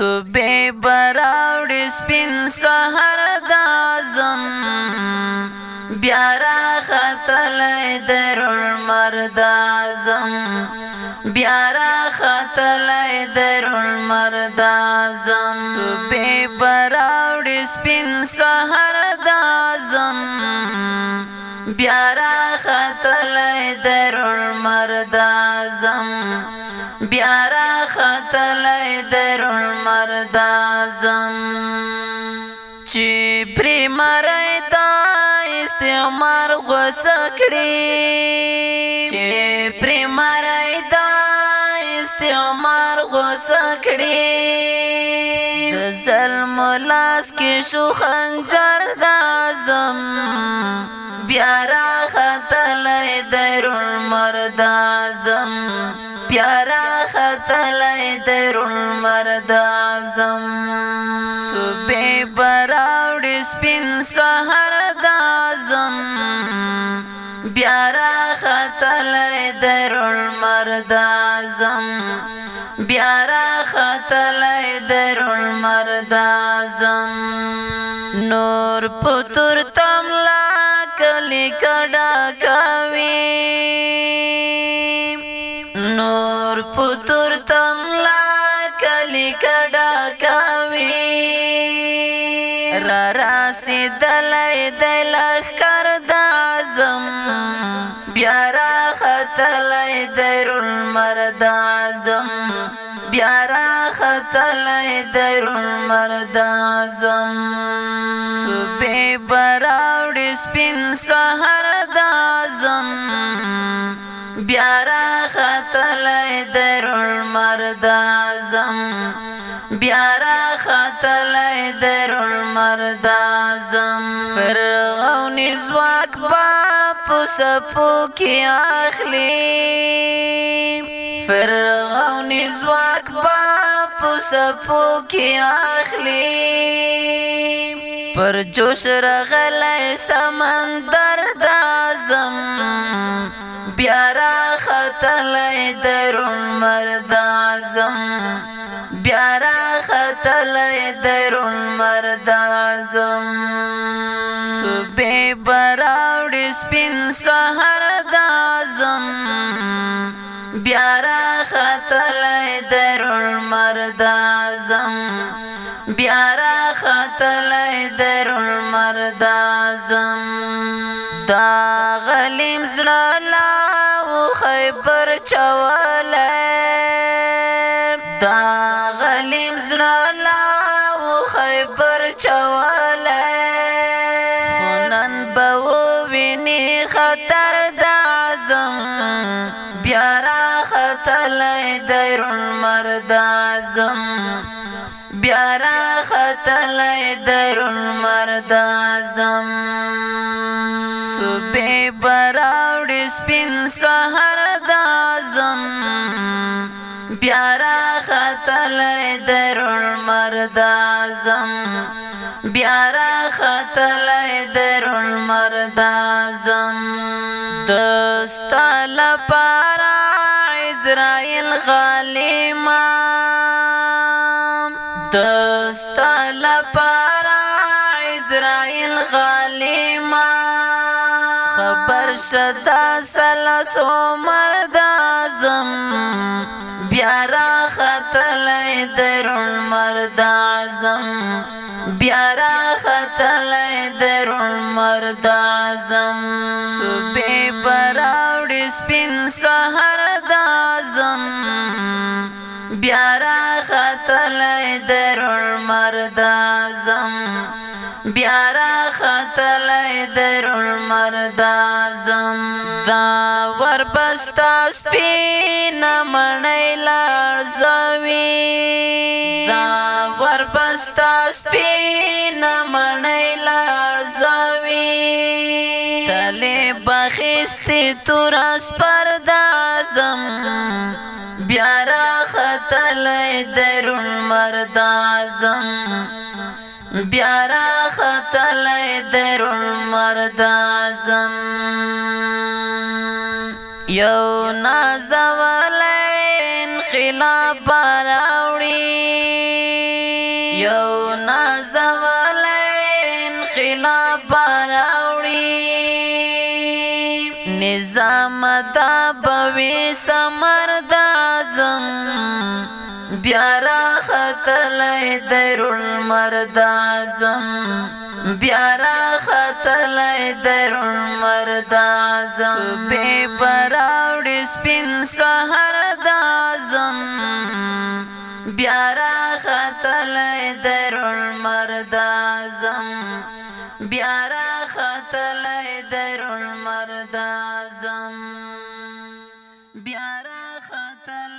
صبح براوڑ سپین سحر دازم بیارا خطل درون مرد آزم بیارا خطل درون مرد آزم صبح براوڑ سپین سحر دازم بیارا خطل درون مرد آزم بیارا خطلې درون مردازم چې پری مړای دا استعمار غوسکړي چې پری مړای دا استعمار غوسکړي د ظلم لاس کې شو خنجر دازم بیا را خطلې درون مردازم پیارا خطلی درون مرد اعظم صبح براوڑی سپین سحر دازم بیارا خطلی درون مرد اعظم بیارا خطلی درون مرد اعظم نور پتر تملا کلی کڑا کاوی نور پتر تملا کلی کډا کاوی را راسی دلای دل خر د اعظم بیا را خطلای درل مرد اعظم بیا را خطلای درل مرد اعظم صبح براوډ سپین سحر د اعظم بیا را خطلای در المرد اعظم بیا را خطلای در المرد اعظم فرعون زواک با پسپو کی اخلی فرعون زواک با پسپو کی اخلی پر جوش رغلی سمندر دازم بیا را خطلای درون مرد اعظم بیا را خطلای درون مرد اعظم صبح براوړ سپین سحر د اعظم بیا را خطلای درون مرد اعظم بیا را خطلای درون مرد اعظم دا حلیم زړلا او خیبر چواله دا غلیم زړلا او خیبر چواله نن به ویني خطر د اعظم بیا را خطر درون مرد اعظم بیا را خطر درون مرد اعظم بی براوڑی سپین سحر دازم بیارا خطلی درون مرد آزم بیارا خطلی درون مرد آزم دستا لپارا اسرائیل غالیمان مرشد سلس عمر دازم بیا را خطلې درون مرد اعظم بیا را خطلې درون مرد اعظم صبح براوړې سپین سحر دازم بیا را خطلې درون مرد اعظم بیا را خطلای درون مردازم دا ور بستا سپین منی لارزوی دا ور بستا سپین منی لارزوی تلی بخیستی تورس پردازم بیا را خطلای درون مردازم بیا را خطلې درون مرد اعظم یو نازول انقلاب راوړي یو نازول انقلاب راوړي نظام دا بوي سمرد اعظم بیارا خطلای درون مرد اعظم بیارا خطلای درون مرد اعظم بے براوڑ سپین سحر د اعظم بیارا خطلای درون مرد اعظم بیارا خطلای درون مرد اعظم بیارا خطلای